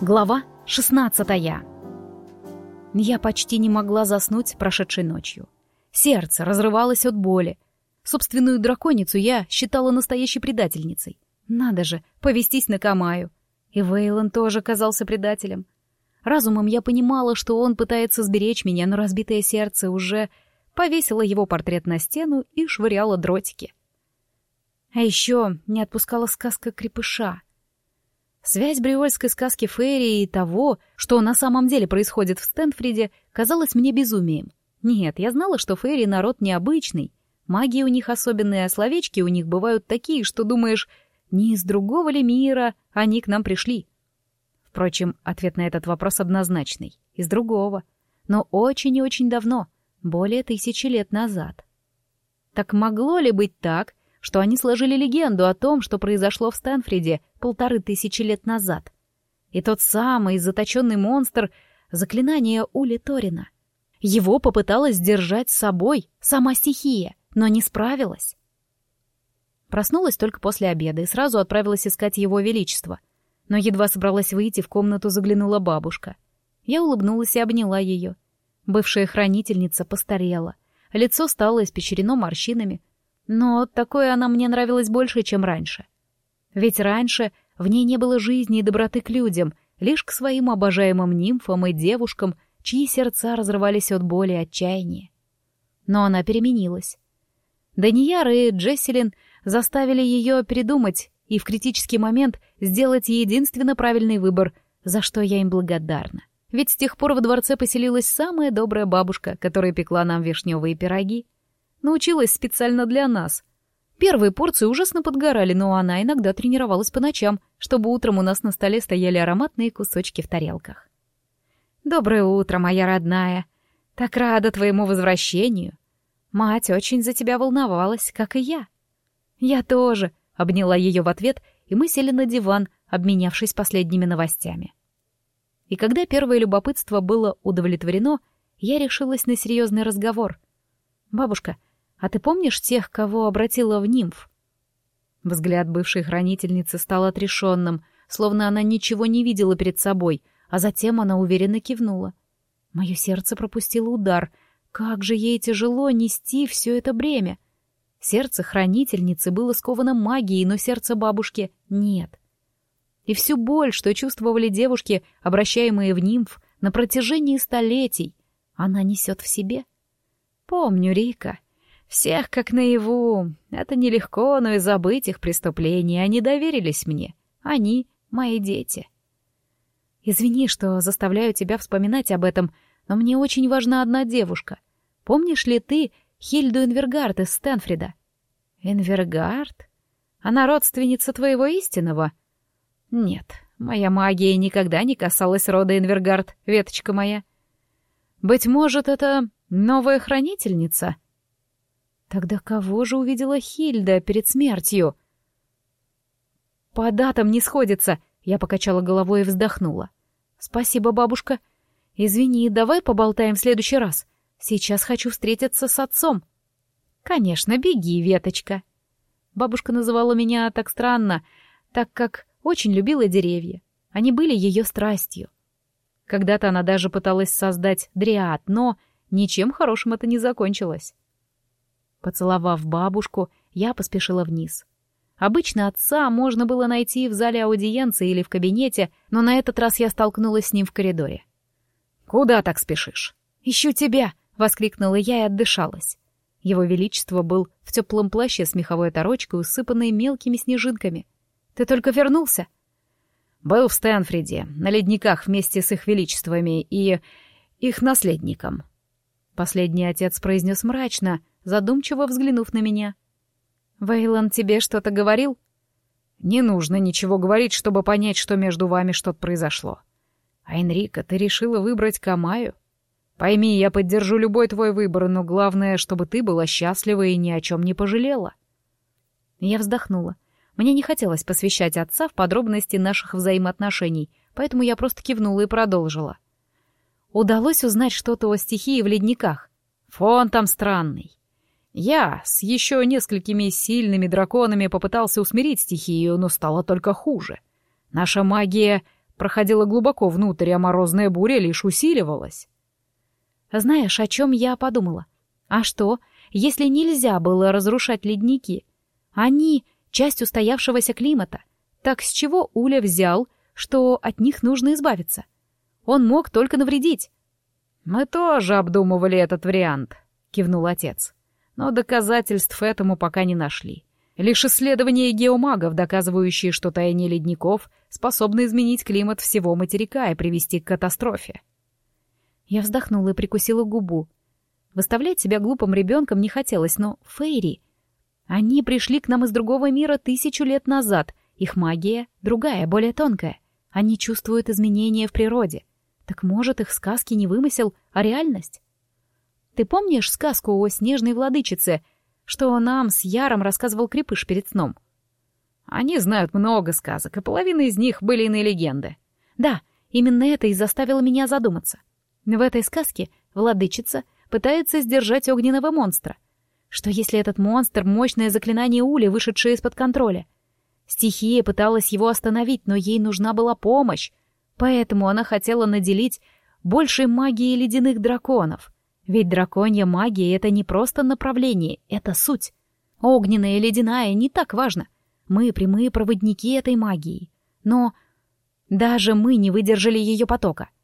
Глава 16 Я почти не могла заснуть прошедшей ночью. Сердце разрывалось от боли. Собственную драконицу я считала настоящей предательницей. Надо же, повестись на Камаю. И Вейлон тоже казался предателем. Разумом я понимала, что он пытается сберечь меня, но разбитое сердце уже повесило его портрет на стену и швыряло дротики. А еще не отпускала сказка крепыша — Связь бриольской сказки Ферри и того, что на самом деле происходит в Стэнфриде, казалась мне безумием. Нет, я знала, что Ферри народ необычный. Магии у них особенные, а словечки у них бывают такие, что думаешь, не из другого ли мира они к нам пришли? Впрочем, ответ на этот вопрос однозначный. Из другого. Но очень и очень давно, более тысячи лет назад. Так могло ли быть так, что они сложили легенду о том, что произошло в Стэнфриде полторы тысячи лет назад. И тот самый заточенный монстр — заклинание Ули Торина. Его попыталась сдержать с собой сама стихия, но не справилась. Проснулась только после обеда и сразу отправилась искать его величество. Но едва собралась выйти, в комнату заглянула бабушка. Я улыбнулась и обняла ее. Бывшая хранительница постарела. Лицо стало испечерено морщинами, но такое она мне нравилась больше, чем раньше. Ведь раньше в ней не было жизни и доброты к людям, лишь к своим обожаемым нимфам и девушкам, чьи сердца разрывались от боли и отчаяния. Но она переменилась. Данияр и Джесселин заставили ее передумать и в критический момент сделать единственно правильный выбор, за что я им благодарна. Ведь с тех пор во дворце поселилась самая добрая бабушка, которая пекла нам вишневые пироги, Научилась специально для нас. Первые порции ужасно подгорали, но она иногда тренировалась по ночам, чтобы утром у нас на столе стояли ароматные кусочки в тарелках. «Доброе утро, моя родная. Так рада твоему возвращению. Мать очень за тебя волновалась, как и я». «Я тоже», — обняла ее в ответ, и мы сели на диван, обменявшись последними новостями. И когда первое любопытство было удовлетворено, я решилась на серьезный разговор. «Бабушка, а ты помнишь тех, кого обратила в нимф?» Взгляд бывшей хранительницы стал отрешенным, словно она ничего не видела перед собой, а затем она уверенно кивнула. Мое сердце пропустило удар. Как же ей тяжело нести все это бремя! Сердце хранительницы было сковано магией, но сердце бабушки нет. И всю боль, что чувствовали девушки, обращаемые в нимф, на протяжении столетий, она несет в себе. Помню, Рика, всех как наяву. Это нелегко, но и забыть их преступления. Они доверились мне. Они — мои дети. Извини, что заставляю тебя вспоминать об этом, но мне очень важна одна девушка. Помнишь ли ты Хильду Энвергард из Стэнфрида? Энвергард? Она родственница твоего истинного? Нет, моя магия никогда не касалась рода Энвергард, веточка моя. Быть может, это новая хранительница — Тогда кого же увидела Хильда перед смертью? По датам не сходится, я покачала головой и вздохнула. Спасибо, бабушка. Извини, давай поболтаем в следующий раз. Сейчас хочу встретиться с отцом. Конечно, беги, веточка. Бабушка называла меня так странно, так как очень любила деревья. Они были ее страстью. Когда-то она даже пыталась создать дриад, но ничем хорошим это не закончилось. Поцеловав бабушку, я поспешила вниз. Обычно отца можно было найти в зале аудиенции или в кабинете, но на этот раз я столкнулась с ним в коридоре. «Куда так спешишь?» «Ищу тебя!» — воскликнула я и отдышалась. Его Величество был в теплом плаще с меховой оторочкой, усыпанной мелкими снежинками. «Ты только вернулся?» «Был в Стэнфриде, на ледниках вместе с их величествами и их наследником». Последний отец произнес мрачно, задумчиво взглянув на меня. «Вейлон тебе что-то говорил?» «Не нужно ничего говорить, чтобы понять, что между вами что-то произошло. А Энрика, ты решила выбрать Камаю? Пойми, я поддержу любой твой выбор, но главное, чтобы ты была счастлива и ни о чем не пожалела». Я вздохнула. Мне не хотелось посвящать отца в подробности наших взаимоотношений, поэтому я просто кивнула и продолжила. Удалось узнать что-то о стихии в ледниках. Фон там странный. Я с еще несколькими сильными драконами попытался усмирить стихию, но стало только хуже. Наша магия проходила глубоко внутрь, а морозная буря лишь усиливалась. Знаешь, о чем я подумала? А что, если нельзя было разрушать ледники? Они — часть устоявшегося климата. Так с чего Уля взял, что от них нужно избавиться? Он мог только навредить. «Мы тоже обдумывали этот вариант», — кивнул отец. «Но доказательств этому пока не нашли. Лишь исследования геомагов, доказывающие, что таяние ледников способно изменить климат всего материка и привести к катастрофе. Я вздохнула и прикусила губу. Выставлять себя глупым ребенком не хотелось, но Фейри... Они пришли к нам из другого мира тысячу лет назад. Их магия другая, более тонкая. Они чувствуют изменения в природе. Так может, их сказки не вымысел, а реальность? Ты помнишь сказку о снежной владычице, что нам с Яром рассказывал Крепыш перед сном? Они знают много сказок, и половина из них были иные легенды. Да, именно это и заставило меня задуматься. В этой сказке владычица пытается сдержать огненного монстра. Что если этот монстр — мощное заклинание Ули, вышедшее из-под контроля? Стихия пыталась его остановить, но ей нужна была помощь, поэтому она хотела наделить большей магией ледяных драконов. Ведь драконья магия — это не просто направление, это суть. Огненная и ледяная не так важно. Мы — прямые проводники этой магии. Но даже мы не выдержали ее потока —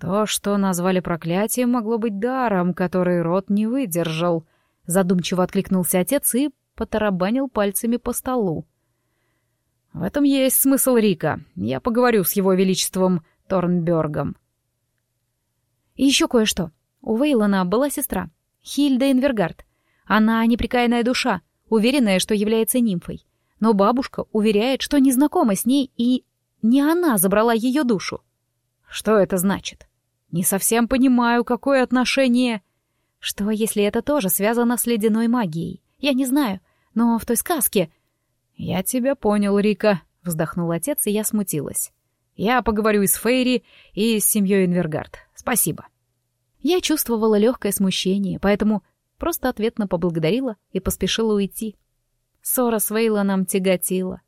то, что назвали проклятием, могло быть даром, который род не выдержал. Задумчиво откликнулся отец и потарабанил пальцами по столу. В этом есть смысл Рика. Я поговорю с его величеством Торнбергом. И еще кое-что. У Вейлона была сестра, Хильда Инвергард. Она неприкаянная душа, уверенная, что является нимфой. Но бабушка уверяет, что не знакома с ней, и не она забрала ее душу. Что это значит? Не совсем понимаю, какое отношение... Что, если это тоже связано с ледяной магией? Я не знаю, но в той сказке... Я тебя понял, Рика, вздохнул отец, и я смутилась. Я поговорю и с Фейри, и с семьей Инвергард. Спасибо. Я чувствовала легкое смущение, поэтому просто ответно поблагодарила и поспешила уйти. Ссора с Вейлоном тяготила.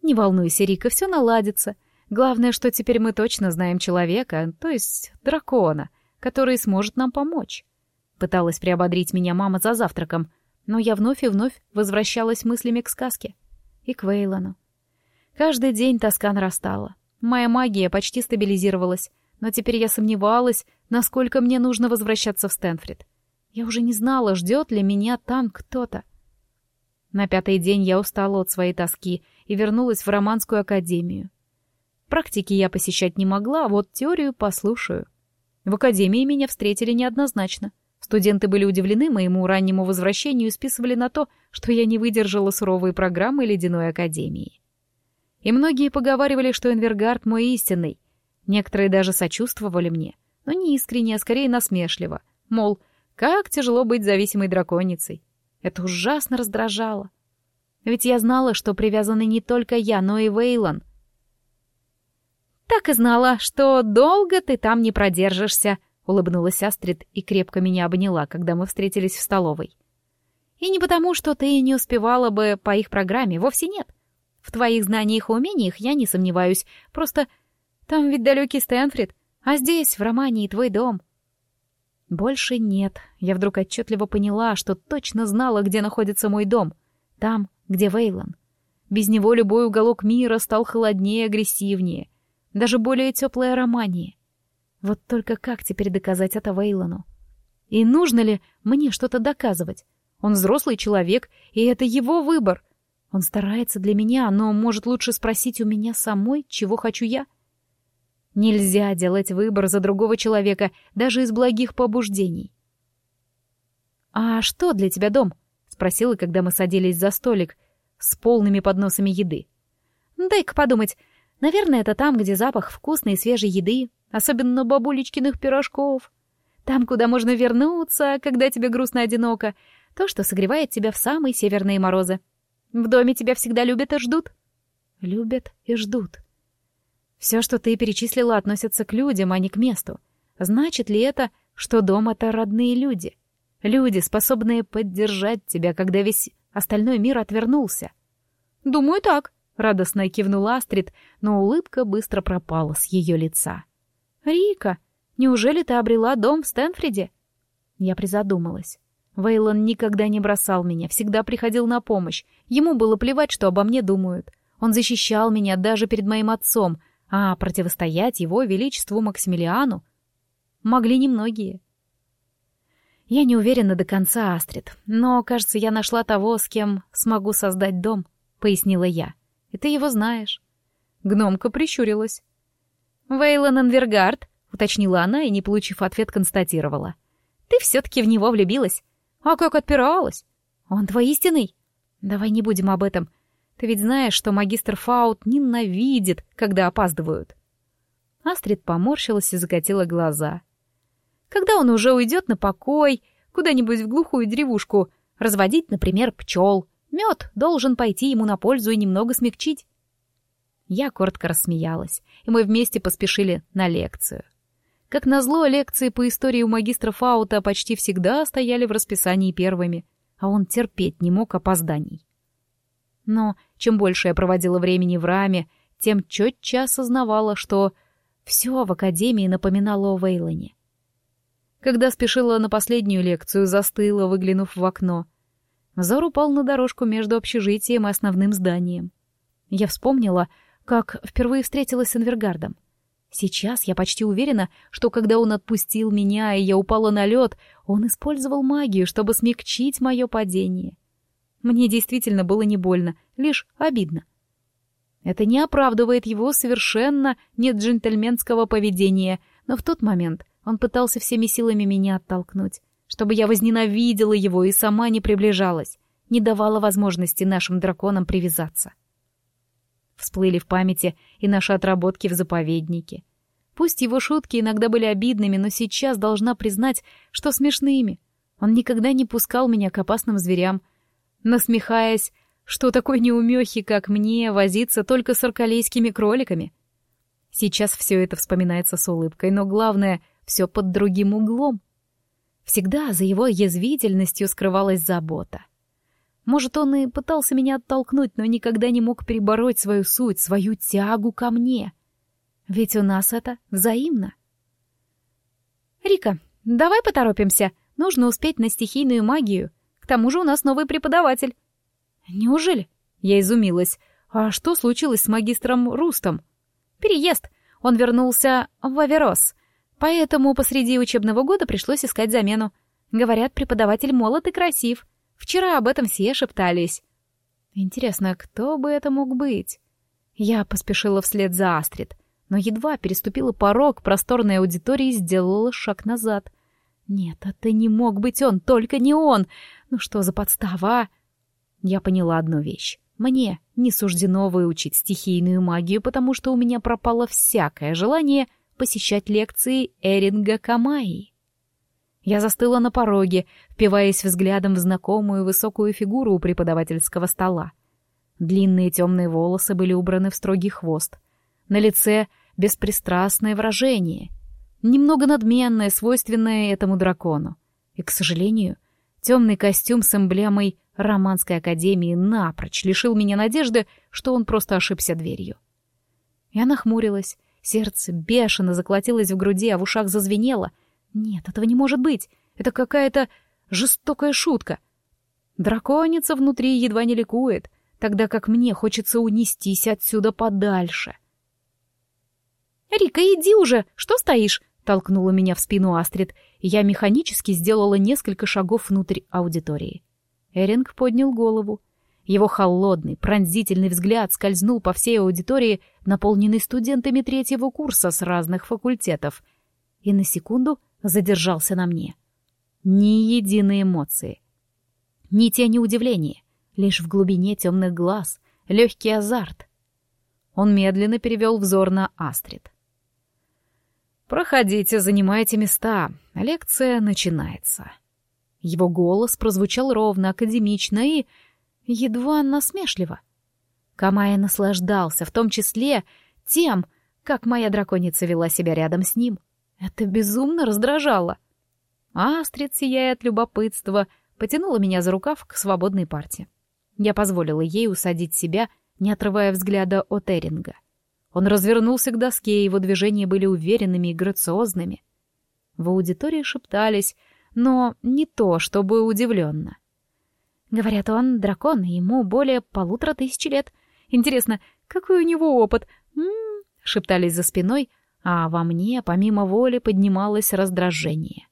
«Не волнуйся, Рика, все наладится. Главное, что теперь мы точно знаем человека, то есть дракона, который сможет нам помочь. Пыталась приободрить меня мама за завтраком, но я вновь и вновь возвращалась мыслями к сказке. И к Вейлону. Каждый день тоска нарастала. Моя магия почти стабилизировалась, но теперь я сомневалась, насколько мне нужно возвращаться в Стэнфрид. Я уже не знала, ждет ли меня там кто-то. На пятый день я устала от своей тоски и вернулась в Романскую академию. Практики я посещать не могла, а вот теорию послушаю. В академии меня встретили неоднозначно. Студенты были удивлены моему раннему возвращению и списывали на то, что я не выдержала суровые программы ледяной академии. И многие поговаривали, что Энвергард мой истинный. Некоторые даже сочувствовали мне, но не искренне, а скорее насмешливо. Мол, как тяжело быть зависимой драконицей. Это ужасно раздражало. Ведь я знала, что привязаны не только я, но и Вейлон — «Так и знала, что долго ты там не продержишься», — улыбнулась Астрид и крепко меня обняла, когда мы встретились в столовой. «И не потому, что ты не успевала бы по их программе, вовсе нет. В твоих знаниях и умениях я не сомневаюсь, просто там ведь далекий Стэнфрид, а здесь, в Романии, твой дом». Больше нет. Я вдруг отчетливо поняла, что точно знала, где находится мой дом. Там, где Вейлон. Без него любой уголок мира стал холоднее агрессивнее — даже более теплая романия. Вот только как теперь доказать это Вейлону? И нужно ли мне что-то доказывать? Он взрослый человек, и это его выбор. Он старается для меня, но может лучше спросить у меня самой, чего хочу я? Нельзя делать выбор за другого человека, даже из благих побуждений. «А что для тебя дом?» — спросила, когда мы садились за столик с полными подносами еды. «Дай-ка подумать. Наверное, это там, где запах вкусной и свежей еды, особенно бабулечкиных пирожков. Там, куда можно вернуться, когда тебе грустно-одиноко. То, что согревает тебя в самые северные морозы. В доме тебя всегда любят и ждут. Любят и ждут. Все, что ты перечислила, относится к людям, а не к месту. Значит ли это, что дом — это родные люди? Люди, способные поддержать тебя, когда весь остальной мир отвернулся? Думаю, так, — радостно кивнула Астрид, но улыбка быстро пропала с ее лица. «Рика, неужели ты обрела дом в Стэнфриде?» Я призадумалась. Вейлон никогда не бросал меня, всегда приходил на помощь. Ему было плевать, что обо мне думают. Он защищал меня даже перед моим отцом, а противостоять его величеству Максимилиану могли немногие. Я не уверена до конца, Астрид, но, кажется, я нашла того, с кем смогу создать дом, — пояснила я. И ты его знаешь. Гномка прищурилась. «Вейлон Энвергард», — уточнила она и, не получив ответ, констатировала. «Ты все-таки в него влюбилась. А как отпиралась? Он твой истинный? Давай не будем об этом. Ты ведь знаешь, что магистр Фаут ненавидит, когда опаздывают». Астрид поморщилась и закатила глаза. «Когда он уже уйдет на покой, куда-нибудь в глухую деревушку, разводить, например, пчел, мед должен пойти ему на пользу и немного смягчить». Я коротко рассмеялась, и мы вместе поспешили на лекцию. Как назло, лекции по истории у магистра Фаута почти всегда стояли в расписании первыми, а он терпеть не мог опозданий. Но чем больше я проводила времени в раме, тем четче осознавала, что все в академии напоминало о Вейлоне. Когда спешила на последнюю лекцию, застыла, выглянув в окно. Взор упал на дорожку между общежитием и основным зданием. Я вспомнила, как впервые встретилась с Энвергардом — Сейчас я почти уверена, что когда он отпустил меня, и я упала на лед, он использовал магию, чтобы смягчить мое падение. Мне действительно было не больно, лишь обидно. Это не оправдывает его совершенно нет джентльменского поведения, но в тот момент он пытался всеми силами меня оттолкнуть, чтобы я возненавидела его и сама не приближалась, не давала возможности нашим драконам привязаться. Всплыли в памяти и наши отработки в заповеднике. Пусть его шутки иногда были обидными, но сейчас должна признать, что смешными. Он никогда не пускал меня к опасным зверям, насмехаясь, что такой неумехи, как мне, возиться только с аркалейскими кроликами. Сейчас все это вспоминается с улыбкой, но главное — все под другим углом. Всегда за его язвительностью скрывалась забота. Может, он и пытался меня оттолкнуть, но никогда не мог перебороть свою суть, свою тягу ко мне. Ведь у нас это взаимно. «Рика, давай поторопимся. Нужно успеть на стихийную магию. К тому же у нас новый преподаватель». «Неужели?» Я изумилась. «А что случилось с магистром Рустом?» «Переезд. Он вернулся в Аверос. Поэтому посреди учебного года пришлось искать замену. Говорят, преподаватель молод и красив. Вчера об этом все шептались. Интересно, кто бы это мог быть? Я поспешила вслед за Астрид, но едва переступила порог просторной аудитории и сделала шаг назад. Нет, это не мог быть он, только не он. Ну что за подстава? Я поняла одну вещь. Мне не суждено выучить стихийную магию, потому что у меня пропало всякое желание посещать лекции Эринга Камаи. Я застыла на пороге, впиваясь взглядом в знакомую высокую фигуру у преподавательского стола. Длинные темные волосы были убраны в строгий хвост. На лице беспристрастное выражение, немного надменное, свойственное этому дракону. И, к сожалению, темный костюм с эмблемой Романской академии напрочь лишил меня надежды, что он просто ошибся дверью. Я нахмурилась, сердце бешено заколотилось в груди, а в ушах зазвенело — нет, этого не может быть. Это какая-то жестокая шутка. Драконица внутри едва не ликует, тогда как мне хочется унестись отсюда подальше. «Рика, иди уже! Что стоишь?» — толкнула меня в спину Астрид, и я механически сделала несколько шагов внутрь аудитории. Эринг поднял голову. Его холодный, пронзительный взгляд скользнул по всей аудитории, наполненной студентами третьего курса с разных факультетов, и на секунду задержался на мне. Ни единой эмоции. Ни тени удивления, лишь в глубине темных глаз легкий азарт. Он медленно перевел взор на Астрид. «Проходите, занимайте места. Лекция начинается». Его голос прозвучал ровно, академично и едва насмешливо. Камая наслаждался, в том числе тем, как моя драконица вела себя рядом с ним — это безумно раздражало. Астрид, сияя от любопытства, потянула меня за рукав к свободной парте. Я позволила ей усадить себя не отрывая взгляда от Эринга. Он развернулся к доске, его движения были уверенными и грациозными. В аудитории шептались, но не то, чтобы удивленно. Говорят, он дракон, ему более полутора тысяч лет. Интересно, какой у него опыт? М-м-м, шептались за спиной, а во мне, помимо воли, поднималось раздражение.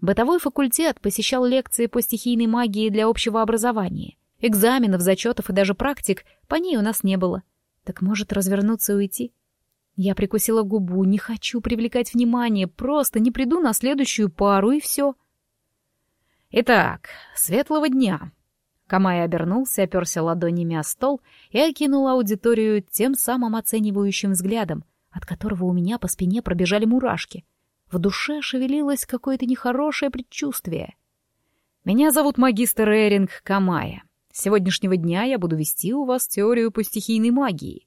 Бытовой факультет посещал лекции по стихийной магии для общего образования. Экзаменов, зачетов и даже практик по ней у нас не было. Так может развернуться и уйти? Я прикусила губу, не хочу привлекать внимание, просто не приду на следующую пару и все. Итак, светлого дня. Камай обернулся, оперся ладонями о стол и окинул аудиторию тем самым оценивающим взглядом, от которого у меня по спине пробежали мурашки. В душе шевелилось какое-то нехорошее предчувствие. Меня зовут магистр Эринг Камая. С сегодняшнего дня я буду вести у вас теорию по стихийной магии.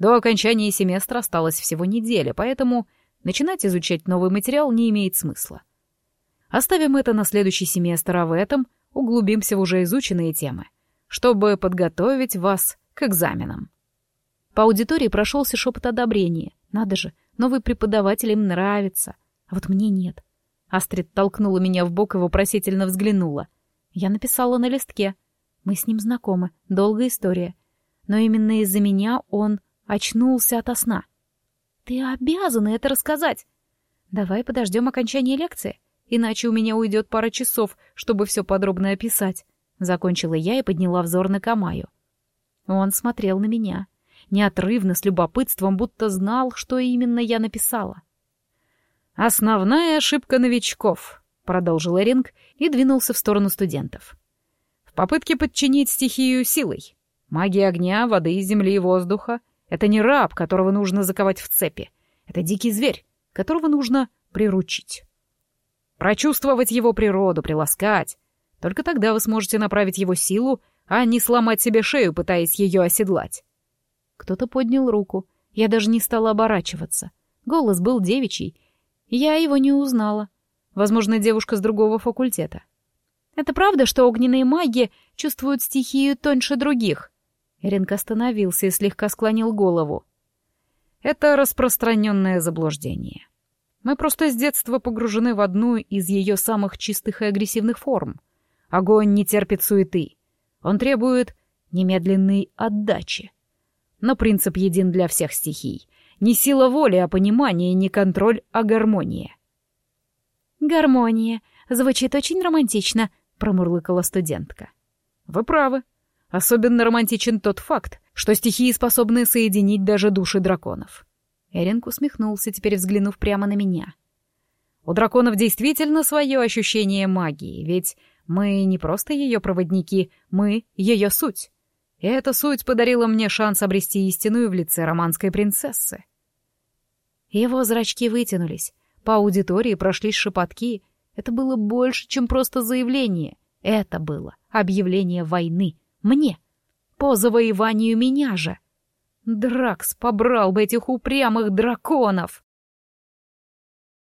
До окончания семестра осталось всего неделя, поэтому начинать изучать новый материал не имеет смысла. Оставим это на следующий семестр, а в этом углубимся в уже изученные темы, чтобы подготовить вас к экзаменам. По аудитории прошелся шепот одобрения. Надо же, новый преподаватель им нравится, а вот мне нет. Астрид толкнула меня в бок и вопросительно взглянула. Я написала на листке. Мы с ним знакомы, долгая история. Но именно из-за меня он очнулся ото сна. «Ты обязана это рассказать!» «Давай подождем окончания лекции, иначе у меня уйдет пара часов, чтобы все подробно описать», — закончила я и подняла взор на Камаю. Он смотрел на меня, неотрывно, с любопытством, будто знал, что именно я написала. «Основная ошибка новичков», — продолжил Ринг и двинулся в сторону студентов. «В попытке подчинить стихию силой. Магия огня, воды, земли и воздуха — это не раб, которого нужно заковать в цепи. Это дикий зверь, которого нужно приручить. Прочувствовать его природу, приласкать. Только тогда вы сможете направить его силу, а не сломать себе шею, пытаясь ее оседлать. Кто-то поднял руку. Я даже не стала оборачиваться. Голос был девичий. Я его не узнала. Возможно, девушка с другого факультета. Это правда, что огненные маги чувствуют стихию тоньше других? Эринг остановился и слегка склонил голову. Это распространенное заблуждение. Мы просто с детства погружены в одну из ее самых чистых и агрессивных форм. Огонь не терпит суеты. Он требует немедленной отдачи. Но принцип един для всех стихий. Не сила воли, а понимание, не контроль, а гармония. «Гармония. Звучит очень романтично», — промурлыкала студентка. «Вы правы», Особенно романтичен тот факт, что стихии способны соединить даже души драконов. Эринг усмехнулся, теперь взглянув прямо на меня. У драконов действительно свое ощущение магии, ведь мы не просто ее проводники, мы — ее суть. И эта суть подарила мне шанс обрести истину в лице романской принцессы. Его зрачки вытянулись, по аудитории прошлись шепотки. Это было больше, чем просто заявление. Это было объявление войны — мне. По завоеванию меня же. Дракс побрал бы этих упрямых драконов.